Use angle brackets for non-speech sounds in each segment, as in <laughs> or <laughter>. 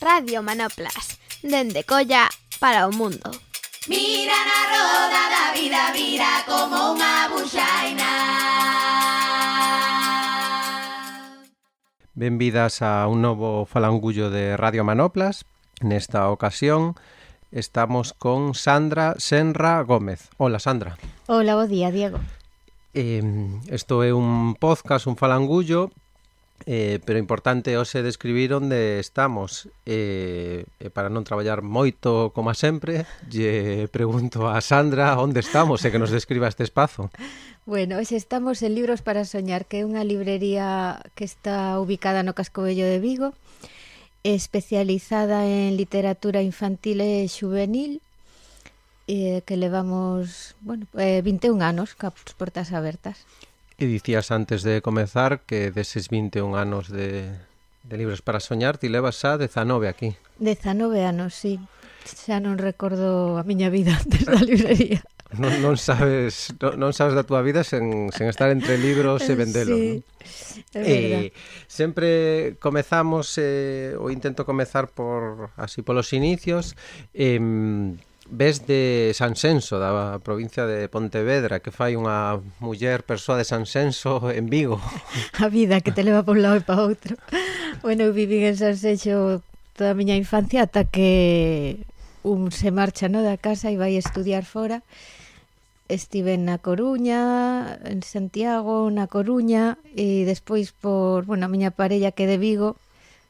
Radio Manoplas, dende Colla para o mundo. Mira na roda da vida, vira como unha buxaina. Benvidas a un novo falangullo de Radio Manoplas. Nesta ocasión estamos con Sandra Senra Gómez. Hola, Sandra. Hola, bo día, Diego. Eh, isto é un podcast, un falangullo Eh, pero importante hoxe describir onde estamos. Eh, eh, para non traballar moito como sempre lle pregunto a Sandra onde estamos e que nos describa este espazo. Bueno, hoxe estamos en Libros para Soñar que é unha librería que está ubicada no Casco Bello de Vigo especializada en literatura infantil e juvenil eh, que levamos bueno, eh, 21 anos cap portas abertas. E dicías antes de comezar que deses 21 anos de, de Libros para Soñar ti levas xa 19 aquí. 19 anos, sí. Xa non recordo a miña vida <laughs> antes da librería. non, non sabes non, non sabes da túa vida sen, sen estar entre libros e vendelo. Sí, non? Eh, sempre comezamos eh, ou intento comezar por así polos inicios eh, ves de Sansenso, da provincia de Pontevedra, que fai unha muller persoa de Sansenso en Vigo? <laughs> A vida que te leva por un lado e para outro. Bueno, eu vivín en Sansenso toda a miña infancia ata que un se marcha no da casa e vai estudiar fora. Estive na Coruña, en Santiago, na Coruña e despois por, bueno, a miña parella que de Vigo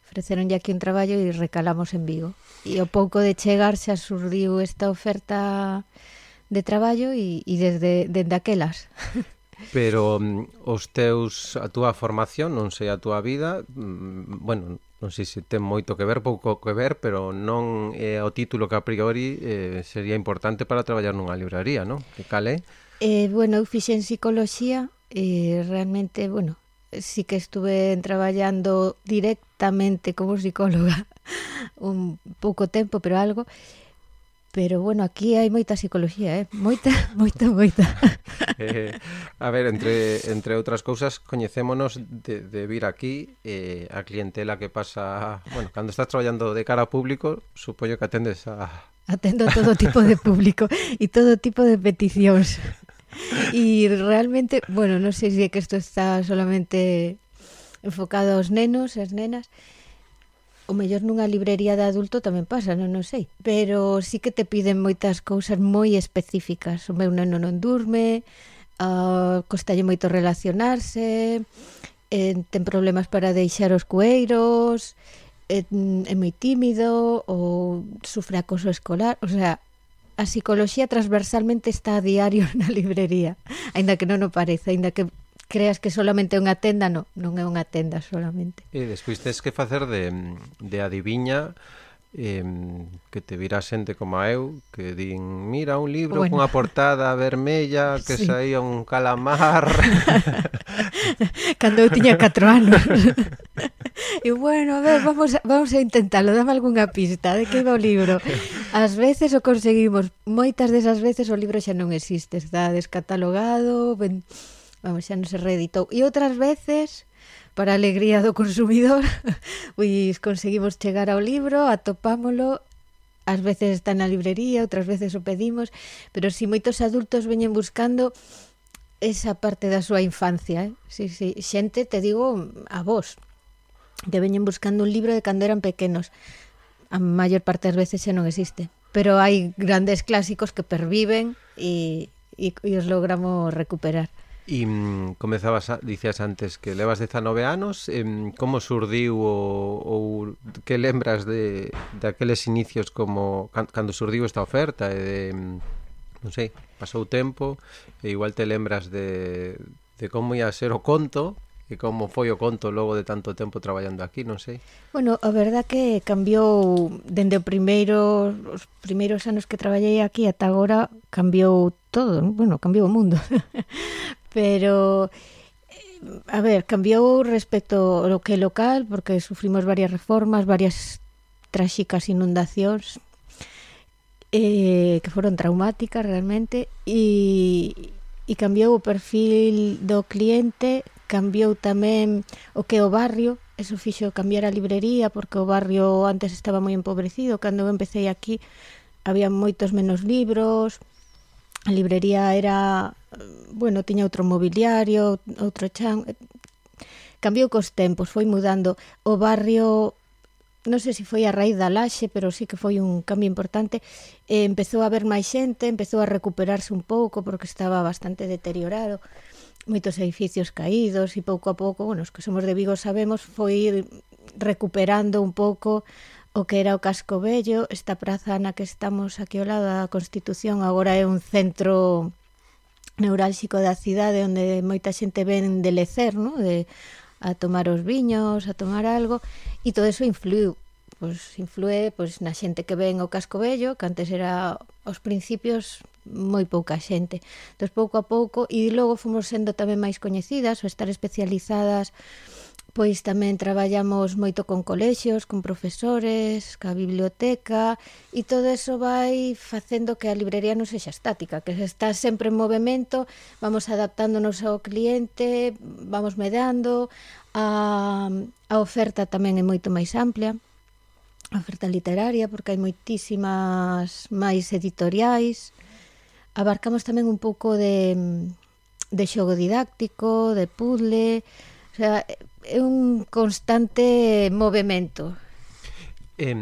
ofreceronlle aquí un traballo e recalamos en Vigo. E ao pouco de chegar xa surdiu esta oferta de traballo e, e desde dende aquelas. <laughs> Pero mm, os teus a túa formación, non sei a túa vida, mm, bueno, non sei se ten moito que ver, pouco que ver, pero non é eh, o título que a priori eh, sería importante para traballar nunha librería, non? Que cal é? Eh, bueno, eu fixen psicología e eh, realmente, bueno, sí que estuve traballando directamente como psicóloga <laughs> un pouco tempo, pero algo. Pero bueno, aquí hai moita psicología, eh? Moita, <laughs> moita, moita. <laughs> eh, a ver, entre entre outras cousas, coñecémonos de, de vir aquí eh, a clientela que pasa, bueno, cando estás traballando de cara ao público, supoño que atendes a Atendo a todo tipo de público e todo tipo de peticións. Y realmente, bueno, non sei se é que isto está solamente enfocado aos nenos, as nenas, o mellor nunha librería de adulto tamén pasa, non, non sei. Pero sí que te piden moitas cousas moi específicas. O meu neno non durme, uh, costalle moito relacionarse, eh, ten problemas para deixar os cueiros, é, é moi tímido ou sufre acoso escolar, o sea, a psicoloxía transversalmente está a diario <laughs> na librería, aínda que non o parece, aínda que creas que solamente é unha tenda, non, non é unha tenda solamente. E despois tens que facer de, de adiviña eh, que te virá xente como eu que din, mira, un libro bueno. cunha portada vermella que sí. saía un calamar <laughs> <laughs> cando eu tiña 4 anos e bueno, a ver, vamos a, vamos a intentarlo dame algunha pista de que iba o libro Ás veces o conseguimos, moitas desas veces o libro xa non existe, está descatalogado, ben... vamos, xa non se reeditou. E outras veces, para a alegría do consumidor, <laughs> pois conseguimos chegar ao libro, atopámolo ás veces está na librería, outras veces o pedimos, pero si moitos adultos veñen buscando esa parte da súa infancia, eh? sí, sí. xente, te digo, a vos, que veñen buscando un libro de cando eran pequenos a maior parte das veces xa non existe. Pero hai grandes clásicos que perviven e, e, e os logramos recuperar. E mm, comezabas, a, dicías antes que levas 19 anos, em, como surdiu ou, ou que lembras de daqueles inicios como can, cando surdiu esta oferta e de non sei, pasou tempo e igual te lembras de de como ia ser o conto e como foi o conto logo de tanto tempo traballando aquí, non sei? Bueno, a verdad que cambiou dende o primeiro, os primeiros anos que traballei aquí ata agora cambiou todo, bueno, cambiou o mundo. <laughs> Pero eh, a ver, cambiou respecto ao que é local porque sufrimos varias reformas, varias tráxicas inundacións eh, que foron traumáticas realmente e, e cambiou o perfil do cliente cambiou tamén o que o barrio, eso fixo cambiar a librería porque o barrio antes estaba moi empobrecido, cando eu empecé aquí había moitos menos libros, a librería era, bueno, tiña outro mobiliario, outro chan, cambiou cos tempos, foi mudando. O barrio non sei se foi a raíz da laxe, pero sí que foi un cambio importante, eh, empezou a haber máis xente, empezou a recuperarse un pouco porque estaba bastante deteriorado moitos edificios caídos e pouco a pouco, bueno, os que somos de Vigo sabemos, foi recuperando un pouco o que era o Casco Bello, esta praza na que estamos aquí ao lado da Constitución agora é un centro neurálxico da cidade onde moita xente ven de lecer, ¿no? de a tomar os viños, a tomar algo, e todo eso influiu pois influe pois na xente que ven o Casco Bello, que antes era aos principios moi pouca xente. Entón, pouco a pouco, e logo fomos sendo tamén máis coñecidas ou estar especializadas Pois tamén traballamos moito con colexios, con profesores, ca biblioteca e todo eso vai facendo que a librería non sexa estática, que está sempre en movimento, vamos adaptándonos ao cliente, vamos medando, a, a oferta tamén é moito máis amplia, a oferta literaria, porque hai moitísimas máis editoriais, abarcamos tamén un pouco de, de xogo didáctico, de puzzle, o sea, é un constante movimento. Eh,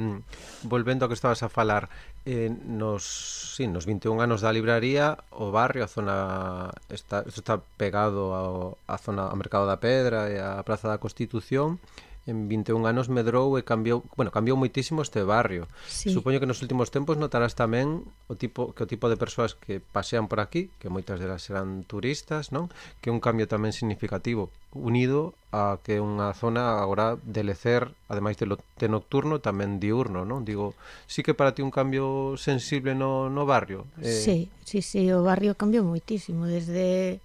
volvendo ao que estabas a falar, eh, nos, sí, nos 21 anos da libraría, o barrio, a zona está, está pegado ao, a zona ao Mercado da Pedra e a Praza da Constitución, en 21 anos medrou e cambiou, bueno, cambiou moitísimo este barrio. Sí. Supoño que nos últimos tempos notarás tamén o tipo que o tipo de persoas que pasean por aquí, que moitas delas serán turistas, non? Que un cambio tamén significativo unido a que unha zona agora de lecer, ademais de, lo, de nocturno, tamén diurno, non? Digo, sí que para ti un cambio sensible no, no barrio. Eh... Sí, sí, sí, o barrio cambiou moitísimo desde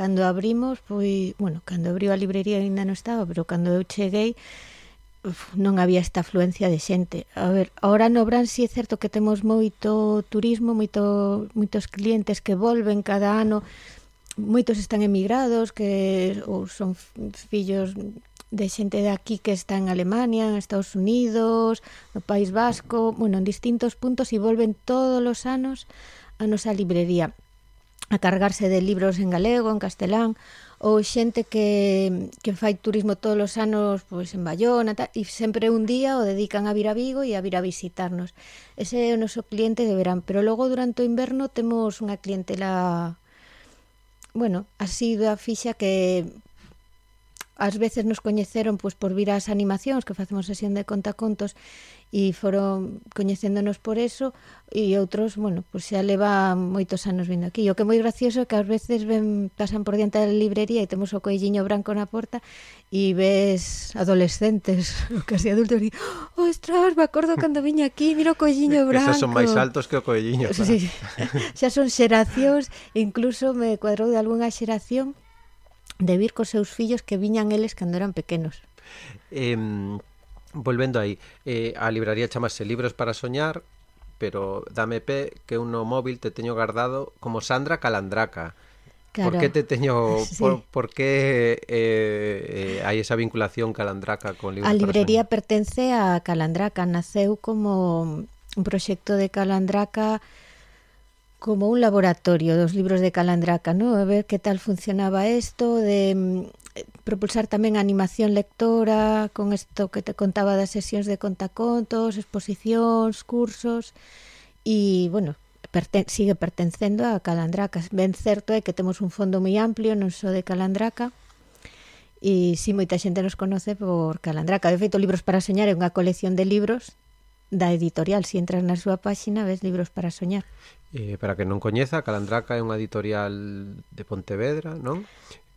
Cando abrimos, foi, bueno, cando abriu a librería ainda non estaba, pero cando eu cheguei uf, non había esta afluencia de xente. A ver, ahora no Bran si sí é certo que temos moito turismo, moito moitos clientes que volven cada ano, moitos están emigrados que ou son fillos de xente de aquí que está en Alemania, en Estados Unidos, no País Vasco, bueno, en distintos puntos e volven todos os anos a nosa librería a cargarse de libros en galego, en castelán, ou xente que, que fai turismo todos os anos pois, en Bayona, tal, e sempre un día o dedican a vir a Vigo e a vir a visitarnos. Ese é o noso cliente de verán, pero logo durante o inverno temos unha clientela bueno, así da fixa que ás veces nos coñeceron pois por vir ás animacións que facemos sesión de contacontos e foron coñecéndonos por eso e outros, bueno, pois xa leva moitos anos vindo aquí. O que é moi gracioso é que ás veces ven, pasan por diante da librería e temos o coelliño branco na porta e ves adolescentes, <laughs> casi adultos, e oh, ostras, me acordo cando viña aquí, mira o coelliño branco. Esas son máis altos que o coelliño. Sí, <laughs> xa son xeracións, incluso me cuadrou de algunha xeración de vir cos seus fillos que viñan eles cando eran pequenos. Eh, volvendo aí, eh, a libraría chamase Libros para Soñar, pero dame pé que un no móvil te teño guardado como Sandra Calandraca. Claro. Por que te teño <laughs> sí. por, por que eh, eh, hai esa vinculación Calandraca con Libros A librería para pertence a Calandraca, naceu como un proxecto de Calandraca como un laboratorio dos libros de Calandraca, ¿no? A ver que tal funcionaba isto de mm, eh, propulsar tamén a animación lectora con isto que te contaba das sesións de contacontos, exposicións, cursos e, bueno, perten sigue pertencendo a Calandraca. Ben certo é que temos un fondo moi amplio, non só de Calandraca, e si moita xente nos conoce por Calandraca. De feito, Libros para Soñar é unha colección de libros da editorial. Se si entras na súa páxina ves libros para soñar. Eh, para que non coñeza, Calandraca é unha editorial de Pontevedra, non?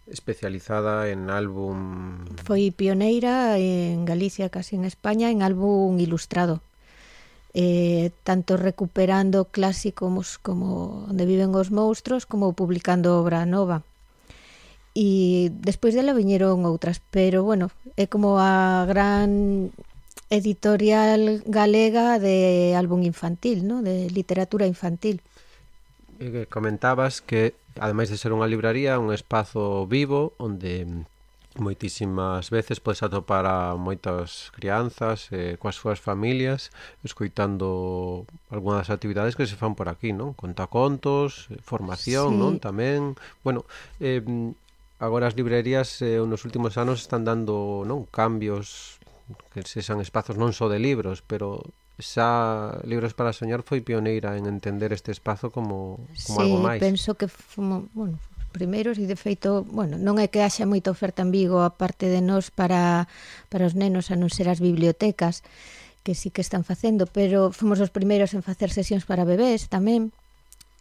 especializada en álbum... Foi pioneira en Galicia, casi en España, en álbum ilustrado. Eh, tanto recuperando clásicos como Onde viven os monstruos como publicando obra nova. E despois dela viñeron outras, pero bueno, é como a gran editorial galega de álbum infantil, ¿no? de literatura infantil. Eh, comentabas que, ademais de ser unha libraría, un espazo vivo onde moitísimas veces podes atopar a moitas crianzas eh, coas súas familias escoitando algunhas das actividades que se fan por aquí, non? Contacontos, eh, formación, sí. non? Tamén, bueno, eh, agora as librerías eh, nos últimos anos están dando non cambios que sexan espazos non só de libros, pero xa Libros para Soñar foi pioneira en entender este espazo como, como sí, algo máis. Penso que fomos, bueno, primeiros e de feito, bueno, non é que haxa moita oferta en Vigo a parte de nós para, para os nenos a non ser as bibliotecas que sí que están facendo, pero fomos os primeiros en facer sesións para bebés tamén,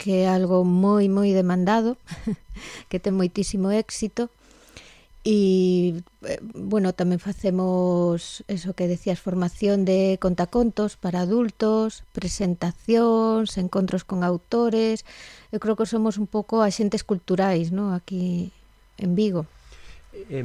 que é algo moi moi demandado, <laughs> que ten moitísimo éxito E, eh, bueno, tamén facemos eso que decías, formación de contacontos para adultos, presentacións, encontros con autores. Eu creo que somos un pouco axentes culturais, ¿no? Aquí en Vigo. Eh,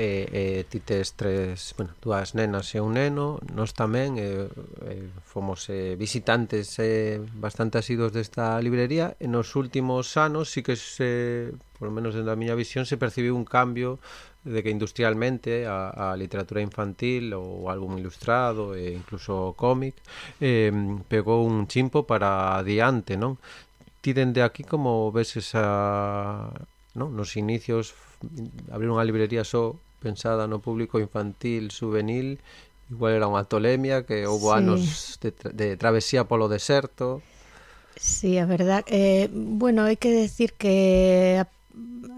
e, e ti tes tres, bueno, dúas nenas e un neno, nós tamén e, e, fomos e, visitantes e, bastante asidos desta librería e nos últimos anos sí que se, por lo menos dentro da miña visión, se percibiu un cambio de que industrialmente a, a literatura infantil ou álbum ilustrado e incluso cómic eh, pegou un chimpo para adiante, non? Ti dende aquí como ves esa... Non? Nos inicios abrir unha librería só pensada no público infantil juvenil igual era unha tolemia que houve sí. anos de, tra de travesía polo deserto Sí, a verdad eh, bueno, hai que decir que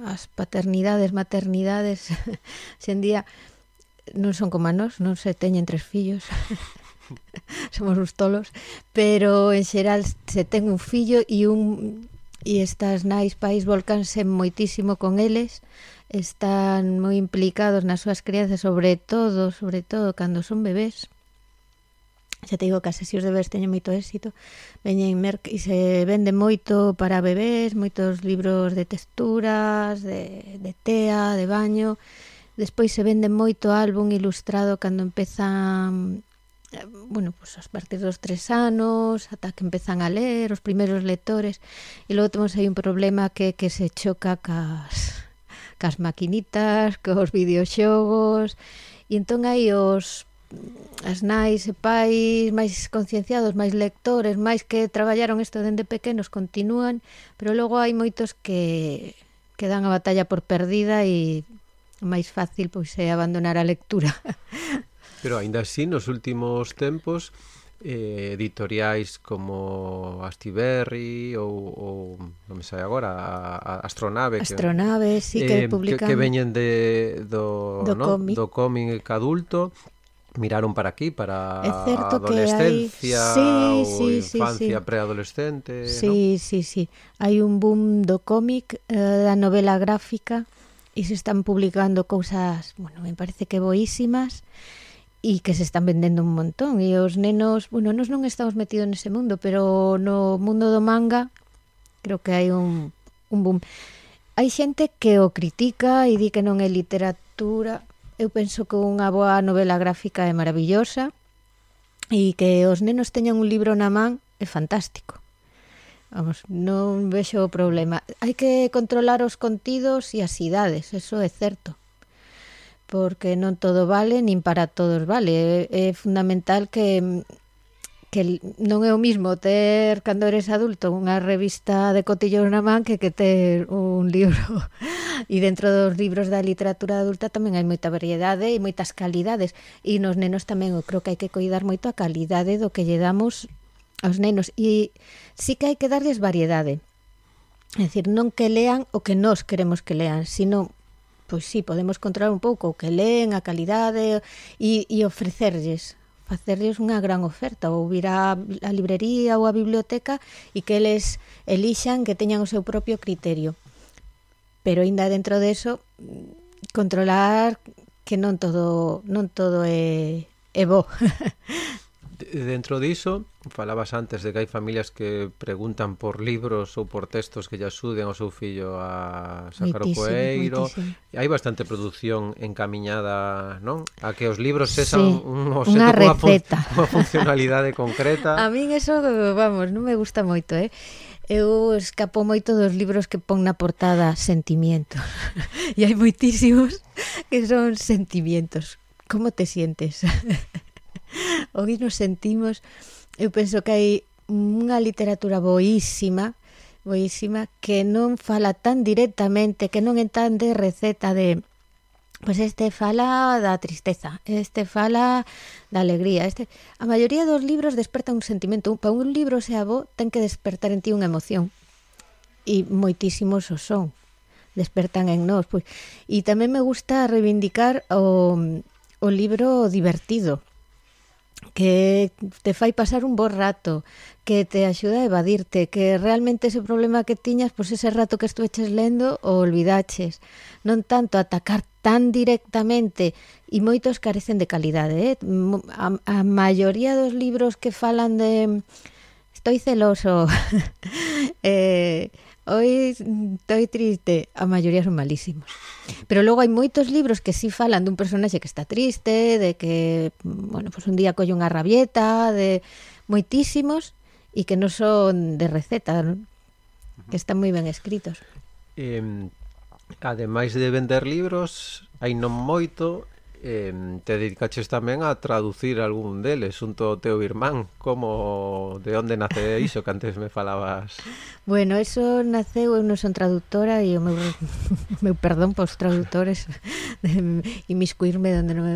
as paternidades, maternidades <laughs> xendía non son como a nós, non se teñen tres fillos <laughs> somos uns tolos pero en xeral se ten un fillo e un e estas nais pais volcanse moitísimo con eles, están moi implicados nas súas crianzas, sobre todo, sobre todo cando son bebés. Xa te digo que as sesións de bebés teñen moito éxito. Veñen merc e se vende moito para bebés, moitos libros de texturas, de, de tea, de baño. Despois se vende moito álbum ilustrado cando empezan Eh, bueno, pues a partir dos tres anos, ata que empezan a ler os primeiros lectores, e logo temos aí un problema que, que se choca cas, cas maquinitas, cos videoxogos, e entón aí os as nais e pais máis concienciados, máis lectores, máis que traballaron isto dende pequenos continúan, pero logo hai moitos que que dan a batalla por perdida e máis fácil pois é abandonar a lectura. <laughs> Pero aínda así, nos últimos tempos, eh, editoriais como Astiberri ou, ou non me sai agora, a, a Astronave Astronave, que, sí, que eh, publican que, que veñen de, do, do, no? cómic. do cómic adulto miraron para aquí, para é certo adolescencia que hai... sí, ou sí, infancia sí, sí. preadolescente. Sí, ¿no? sí, sí. Hai un boom do cómic, eh, da novela gráfica, e se están publicando cousas, bueno, me parece que boísimas e que se están vendendo un montón e os nenos, bueno, nós non estamos metidos nese mundo, pero no mundo do manga creo que hai un, un boom. Hai xente que o critica e di que non é literatura. Eu penso que unha boa novela gráfica é maravillosa e que os nenos teñan un libro na man é fantástico. Vamos, non vexo o problema. Hai que controlar os contidos e as idades, eso é certo porque non todo vale nin para todos vale. É, é fundamental que que non é o mismo ter cando eres adulto unha revista de cotillos na man que que ter un libro. <laughs> E dentro dos libros da literatura adulta tamén hai moita variedade e moitas calidades. E nos nenos tamén eu creo que hai que cuidar moito a calidade do que lle damos aos nenos. E sí que hai que darlles variedade. É dicir, non que lean o que nós queremos que lean, sino pois sí, podemos controlar un pouco o que leen, a calidade e, e ofrecerlles facerlles unha gran oferta ou vir á, a librería ou a biblioteca e que eles elixan que teñan o seu propio criterio. Pero aínda dentro deso controlar que non todo non todo é, é bo. <laughs> Dentro diso Falabas antes de que hai familias que preguntan por libros ou por textos que lle axuden ao seu fillo a sacar moitísimo, o coeiro. Moitísimo. Hai bastante produción encamiñada, non? A que os libros sexan sí, un, unha receta, <laughs> unha, fun, unha funcionalidade concreta. A min eso, vamos, non me gusta moito, eh? eu escapo moito dos libros que pon na portada sentimientos. <laughs> e hai moitísimos que son sentimientos. Como te sientes? <laughs> Hoy nos sentimos eu penso que hai unha literatura boísima boísima que non fala tan directamente, que non é tan de receta de Pois pues este fala da tristeza, este fala da alegría. Este a maioría dos libros desperta un sentimento, para un libro sea bo ten que despertar en ti unha emoción. E moitísimos o son despertan en nós, pois. E tamén me gusta reivindicar o o libro divertido que te fai pasar un bo rato, que te axuda a evadirte, que realmente ese problema que tiñas, pois ese rato que estuveches lendo o olvidaches. Non tanto atacar tan directamente e moitos carecen de calidade. Eh? A, a maioría dos libros que falan de... Estoy celoso. <laughs> eh, Hoy estoy triste, a maioría son malísimos. Pero logo hai moitos libros que si sí falan dun personaxe que está triste, de que, bueno, pues un día colle unha rabieta, de moitísimos e que non son de receta, ¿no? que están moi ben escritos. Eh, ademais de vender libros, hai non moito eh, te dedicaches tamén a traducir algún deles xunto ao teu irmán. Como de onde nace iso que antes me falabas? Bueno, eso naceu, eu non son traductora e o meu, <laughs> meu perdón para os traductores <laughs> de imiscuirme donde non me...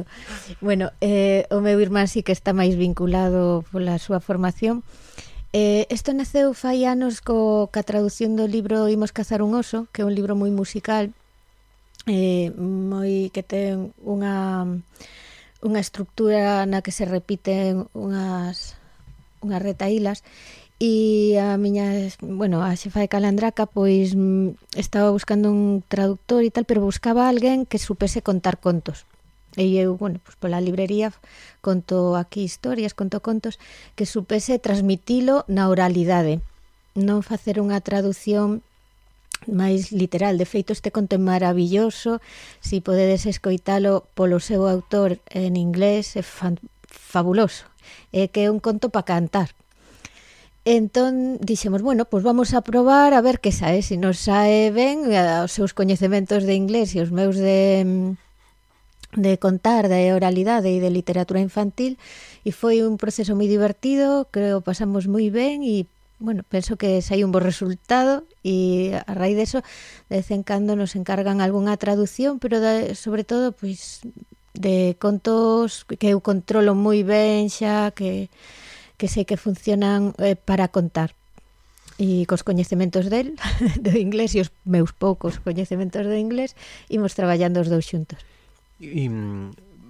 Bueno, eh, o meu irmán sí que está máis vinculado pola súa formación. Eh, esto naceu fai anos co, ca traducción do libro Imos cazar un oso, que é un libro moi musical eh, moi que ten unha unha estructura na que se repiten unhas unhas retaílas e a miña, bueno, a xefa de Calandraca pois mm, estaba buscando un traductor e tal, pero buscaba alguén que supese contar contos. E eu, bueno, pois pola librería conto aquí historias, conto contos que supese transmitilo na oralidade, non facer unha traducción máis literal. De feito, este conto é maravilloso, si podedes escoitalo polo seu autor en inglés, é fan, fabuloso. É que é un conto para cantar. Entón, dixemos, bueno, pois pues vamos a probar a ver que sae. Se si nos sae ben, eh, os seus coñecementos de inglés e os meus de de contar de oralidade e de literatura infantil e foi un proceso moi divertido, creo pasamos moi ben e bueno, penso que sai un bo resultado e a raíz deso de vez en cando nos encargan algunha traducción, pero de, sobre todo pois de contos que eu controlo moi ben xa, que, que sei que funcionan eh, para contar. E cos coñecementos del, <laughs> do inglés e os meus poucos coñecementos do inglés, imos traballando os dous xuntos. E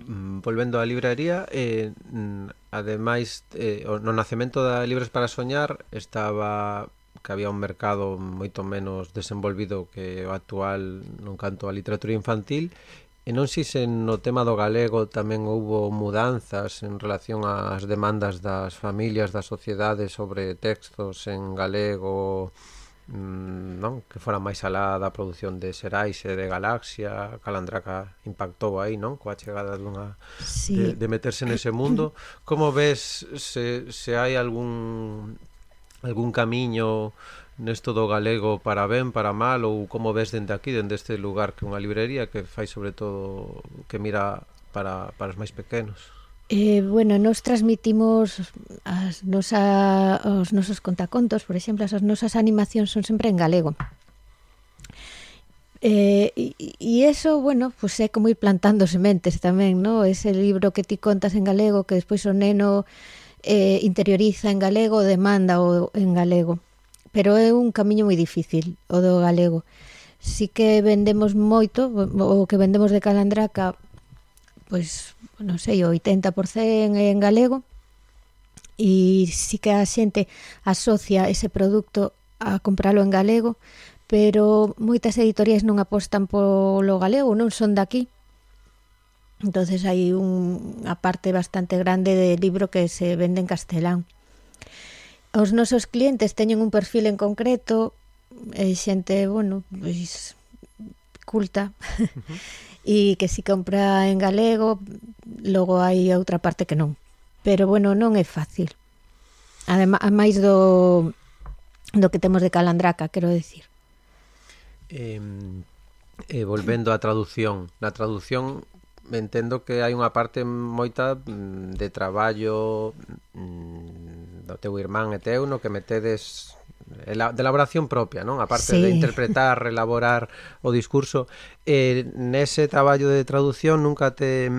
Mm, volvendo á libraría, eh, mm, ademais, eh, no nacemento da Libres para Soñar estaba que había un mercado moito menos desenvolvido que o actual non canto a literatura infantil E non si se no tema do galego tamén houbo mudanzas en relación ás demandas das familias, da sociedade sobre textos en galego, Mm, non? Que fora máis alá da produción de Xerais e de Galaxia Calandraca impactou aí non? Coa chegada dunha sí. de, de meterse nese mundo. Como ves se, se hai algún algún camiño nesto do galego para ben, para mal ou como ves dende aquí, dende este lugar que é unha librería que fai sobre todo que mira para, para os máis pequenos? Eh, bueno, nos transmitimos as nosa, os nosos contacontos, por exemplo, as nosas animacións son sempre en galego. Eh, e eso, bueno, pues é como ir plantando sementes tamén, ¿no? Ese libro que ti contas en galego, que despois o neno eh, interioriza en galego, demanda o en galego. Pero é un camiño moi difícil, o do galego. Si que vendemos moito, o que vendemos de Calandraca, pois non sei, o 80% é en galego e si que a xente asocia ese produto a compralo en galego, pero moitas editoriais non apostan polo galego, non son daqui. Entonces hai unha parte bastante grande de libro que se vende en castelán. Os nosos clientes teñen un perfil en concreto, é xente, bueno, pois culta. Uh <laughs> -huh e que si compra en galego, logo hai outra parte que non. Pero bueno, non é fácil. Ademais a máis do do que temos de Calandraca, quero decir. Eh, eh, volvendo á traducción, na traducción entendo que hai unha parte moita mm, de traballo mm, do teu irmán e teu no que metedes de elaboración propia, non? A parte sí. de interpretar, elaborar o discurso, eh, nese traballo de traducción nunca te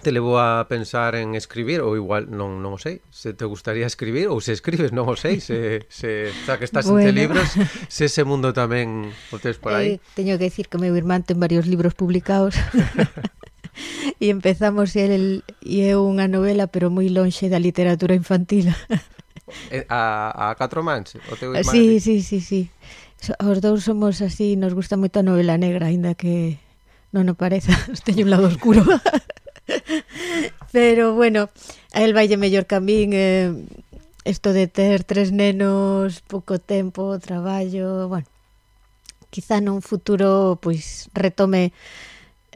te levou a pensar en escribir ou igual non non o sei, se te gustaría escribir ou se escribes, non o sei, se se xa que estás bueno. entre libros, se ese mundo tamén o tes por aí. Eh, teño que decir que meu irmán ten varios libros publicados. <laughs> <laughs> e empezamos el, el e é unha novela pero moi lonxe da literatura infantil Eh, a, a catro mans, o teu eh, irmán. Sí, sí, sí, sí. Os dous somos así, nos gusta moito a novela negra, aínda que non o pareza, <laughs> teño un lado oscuro. <laughs> Pero bueno, a el valle mellor que a min, eh, isto de ter tres nenos, pouco tempo, traballo, bueno, quizá nun futuro pois retome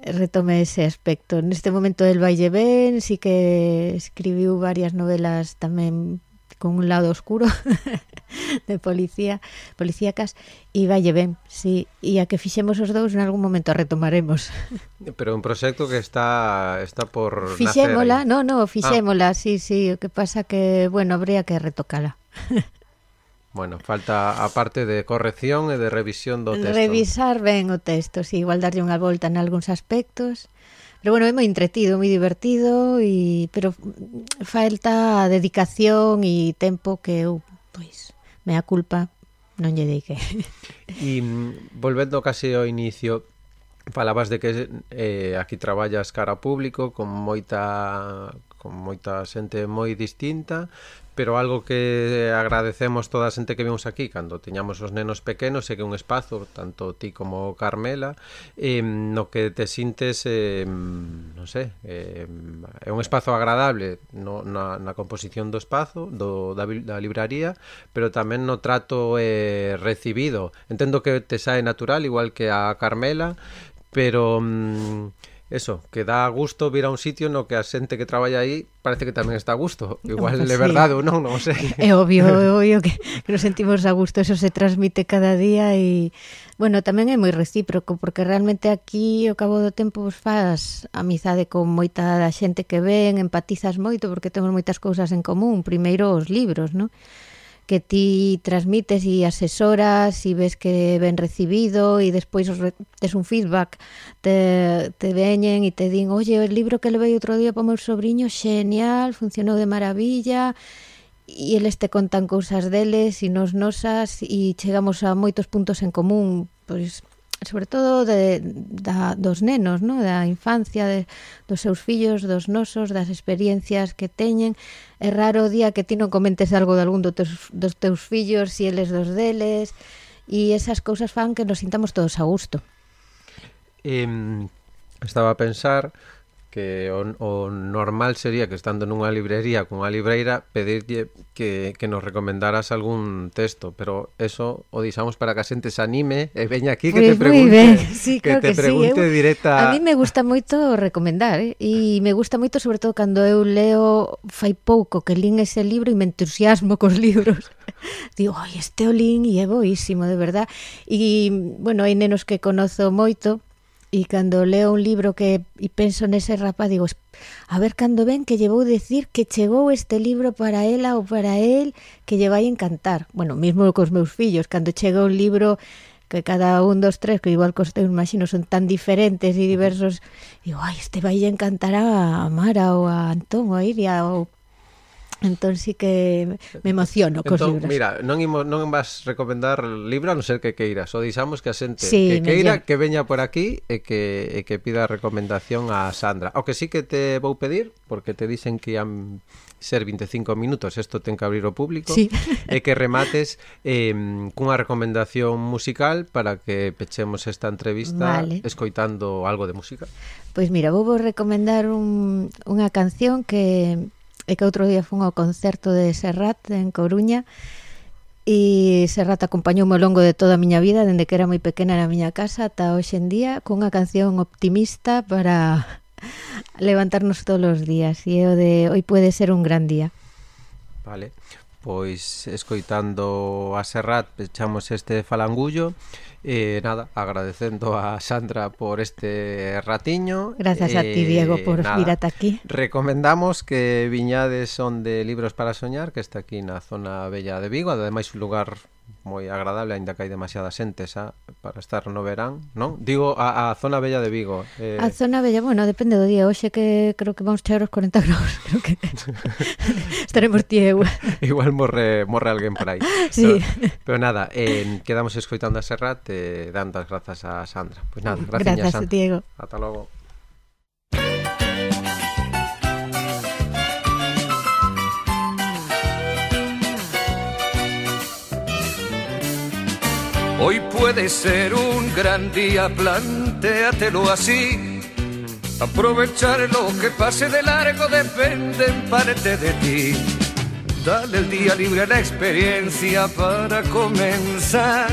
retome ese aspecto. Neste momento el vai ben, sí que escribiu varias novelas tamén con un lado oscuro <laughs> de policía, policíacas e valle ben, si, e a que fixemos os dous en algún momento retomaremos. <laughs> Pero un proxecto que está está por Fixémola, no, no, ah. fixémola, ah. sí, sí, o que pasa que, bueno, habría que retocala. <laughs> Bueno, falta a parte de corrección e de revisión do texto. Revisar ben o texto, si, sí, igual darlle unha volta en algúns aspectos Pero bueno, é moi entretido, moi divertido e pero falta dedicación e tempo que uh, eu pois me a culpa non lle dedique. E volvendo case ao inicio, falabas de que eh, aquí traballas cara ao público con moita con moita xente moi distinta, pero algo que agradecemos toda a xente que vimos aquí cando teñamos os nenos pequenos é que un espazo, tanto ti como Carmela, eh, no que te sintes, eh, non sei, eh, é un espazo agradable no, na, na composición do espazo, do, da, da libraría, pero tamén no trato eh, recibido. Entendo que te sae natural, igual que a Carmela, pero... Mm, eso, que dá gusto vir a un sitio no que a xente que traballa aí parece que tamén está a gusto. Igual pues, de verdade ou non, non sei. É obvio, <laughs> é obvio que, que nos sentimos a gusto, eso se transmite cada día e bueno, tamén é moi recíproco porque realmente aquí ao cabo do tempo vos faz amizade con moita da xente que ven, empatizas moito porque temos moitas cousas en común, primeiro os libros, non? que ti transmites e asesoras e ves que ben recibido e despois tes un feedback te, te veñen e te din oye, o libro que levei outro día para o meu sobrinho xenial, funcionou de maravilla e eles te contan cousas deles e nos nosas e chegamos a moitos puntos en común. Pois sobre todo de, da, dos nenos, no? da infancia, de, dos seus fillos, dos nosos, das experiencias que teñen. É raro o día que ti non comentes algo de algún do teus, dos teus fillos, si eles dos deles, e esas cousas fan que nos sintamos todos a gusto. Eh, estaba a pensar que o, o normal sería que estando nunha librería cunha libreira pedirlle que, que nos recomendaras algún texto, pero eso o deixamos para que a xente se anime e veña aquí que pues te pregunte, <laughs> sí, que te que pregunte sí. directa. A mí me gusta moito recomendar, eh? e me gusta moito sobre todo cando eu leo fai pouco que lin ese libro e me entusiasmo cos <laughs> libros. Digo, "Ai, este o lin e é boísimo, de verdad." E bueno, hai nenos que conozo moito e cando leo un libro que e penso nese rapaz digo, a ver cando ven que llevou decir que chegou este libro para ela ah, ou para el que lle vai encantar. Bueno, mesmo cos meus fillos, cando chega un libro que cada un dos tres, que igual cos teus imagino son tan diferentes e diversos, digo, ai, este vai encantar a Mara ou a Antón ou a Iria ou Entón sí que me emociono cos entón, libros. Mira, non imo, non vas recomendar libro a non ser que queiras. O dixamos que a xente sí, que queira que veña por aquí e que e que pida recomendación a Sandra. O que sí que te vou pedir, porque te dicen que han ser 25 minutos, isto ten que abrir o público, sí. e que remates eh, cunha recomendación musical para que pechemos esta entrevista vale. escoitando algo de música. Pois pues mira, vou recomendar un, unha canción que E que outro día fun ao concerto de Serrat en Coruña e Serrat acompañoume ao longo de toda a miña vida, dende que era moi pequena na miña casa ata hoxe en día, cunha canción optimista para <laughs> levantarnos todos os días e o de hoy pode ser un gran día. Vale pois escoitando a Serrat pechamos este falangullo. E eh, nada, agradecendo a Sandra por este ratiño. Gracias eh, a ti Diego por nada, vir ata aquí. Recomendamos que viñades onde Libros para Soñar que está aquí na zona bella de Vigo ademais un lugar moi agradable aínda que hai demasiada xente xa para estar no verán, non? Digo a, a zona bella de Vigo. Eh... A zona bella, bueno, depende do día. Hoxe que creo que vamos chegar os 40 graus, creo que <laughs> estaremos ti. <laughs> Igual morre morre alguén por aí. <laughs> sí. Pero, pero nada, eh, quedamos escoitando a Serrat e eh, dando as grazas a Sandra. Pois pues nada, gracias, gracias, Sandra. Diego. Ata logo. Hoy puede ser un gran día, plantéatelo así. Aprovechar lo que pase de largo depende en parte de ti. Dale el día libre a la experiencia para comenzar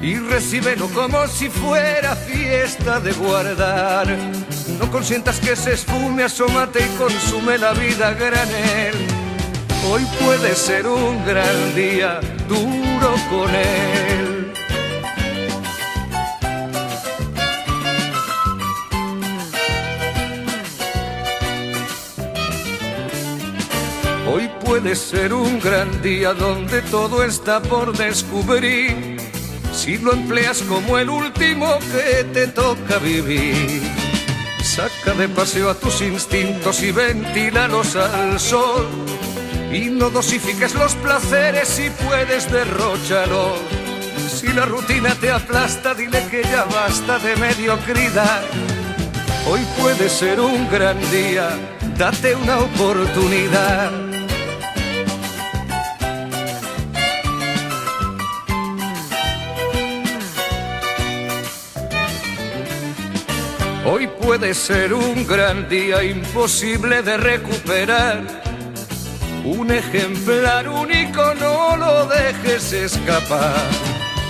y recíbelo como si fuera fiesta de guardar. No consientas que se esfume, asómate y consume la vida granel. Hoy puede ser un gran día, duro con él. Hoy puede ser un gran día donde todo está por descubrir. Si lo empleas como el último que te toca vivir. Saca de paseo a tus instintos y ventílalos al sol. Y no dosifiques los placeres si puedes derrocharlos. Si la rutina te aplasta, dile que ya basta de mediocridad. Hoy puede ser un gran día, date una oportunidad. Puede ser un gran día imposible de recuperar. Un ejemplar único no lo dejes escapar.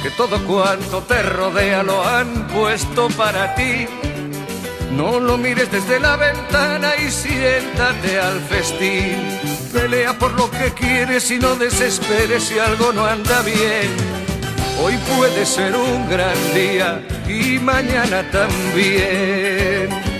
Que todo cuanto te rodea lo han puesto para ti. No lo mires desde la ventana y siéntate al festín. Pelea por lo que quieres y no desesperes si algo no anda bien Hoy puede ser un gran día y mañana también.